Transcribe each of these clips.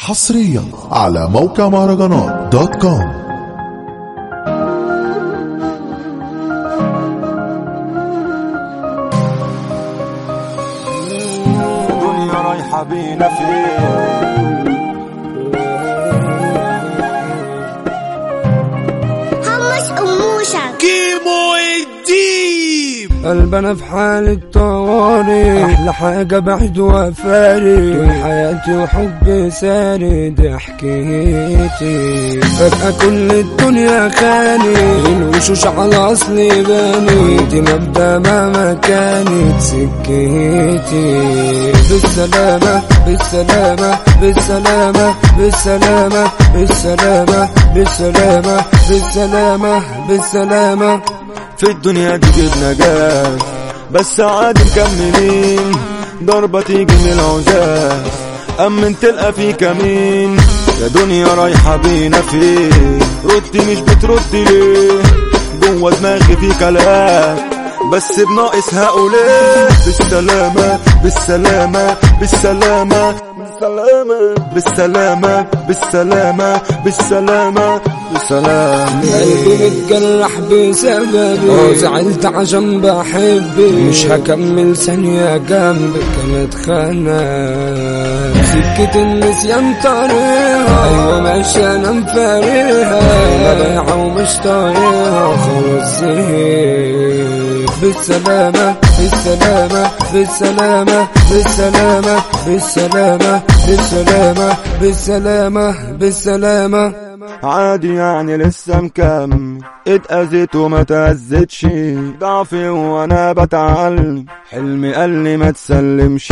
حصريا على موقع مهرجانات دوت كوم. الدنيا رايحة بينا فين؟ كيمو! قلبنا في حالة طوارئ أحلى حاجة بعد وفارق طول حياتي وحب ساري. دي حكايتي فجأة كل الدنيا خاني. الوشوش على أصلي باني. دي مبدأ مهما كانت سكتي بالسلامة بالسلامة بالسلامة بالسلامة بالسلامة بالسلامة بالسلامة بالسلامة. في الدنيا دي جبنا جاز بس عادي مكملين ضربة تيجي من العزاز أمن تلقى في كمين يا دنيا رايحة بينا فين ردي مش بتردي ليه؟ جوه دماغي في كلام. بس بناقص هقوليه بالسلامة بالسلامة بالسلامة. بالسلامة. بالسلامة بالسلامة بالسلامة. بالسلامة قلبي متجرح بسببي. زعلت عشان بحبك مش هكمل ثانية جنبك كانت خانة. سكة النسيان طريقها أيوة ماشي أنا مفارقها أيوة. ضايعة ومش طايقها خلاص زهقت. بالسلامة بالسلامة بالسلامة بالسلامة بالسلامة بالسلامة بالسلامة بالسلامة. عادي يعني لسه مكمل. اتأذيت وما تأذيتش ضعفي وأنا بتعلم حلمي قال لي ما تسلمش.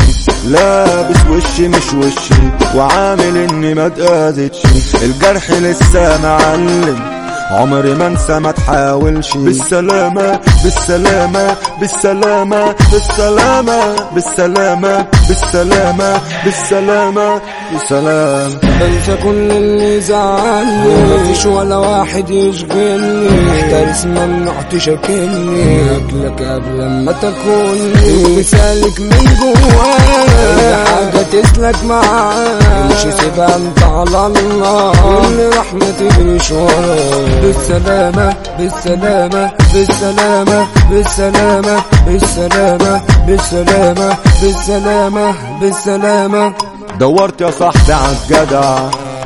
لابس وشي مش وشي. وعامل إني ما اتأذيتش الجرح لسه معلم. عمري ما انسى ما تحاولش. بالسلامة بالسلامة بالسلامة بالسلامة بالسلامة بالسلامة بالسلامة. بالسلامة بنسى كل اللي زعلني مفيش ولا واحد يشغلني. احترس ممنوع تشكلني اكلك قبل ما تاكلني مثالك من جوايا حاجة تسلك معاك. امشي سيبها انت على الله. كل رحمة تجريش وراك بالسلامة بالسلامة بالسلامة بالسلامة بالسلامة بالسلامة بالسلامة بالسلامة. دورت يا صاحبي عالجدع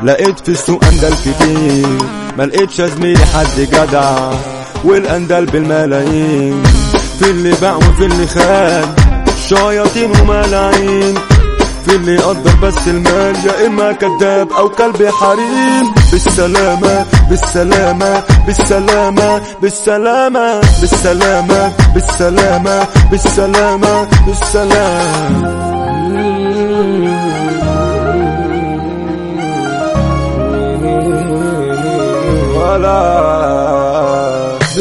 لقيت في السوق أندل كتير. ما لقيتش يا زميلي حد جدع. والأندل بالملايين. في اللي باع وفي اللي خان. شياطين وملايين. في اللي يقدر بس المال. يا إما كذاب أو كلب حريم. بالسلامة بالسلامة بالسلامة بالسلامة بالسلامة بالسلامة بالسلامة بالسلامة.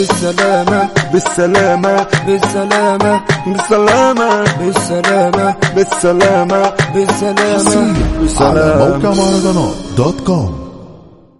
بالسلامة بالسلامة بالسلامة بالسلامة بالسلامة بالسلامة بالسلامة. على موقع مهرجانات دوت كوم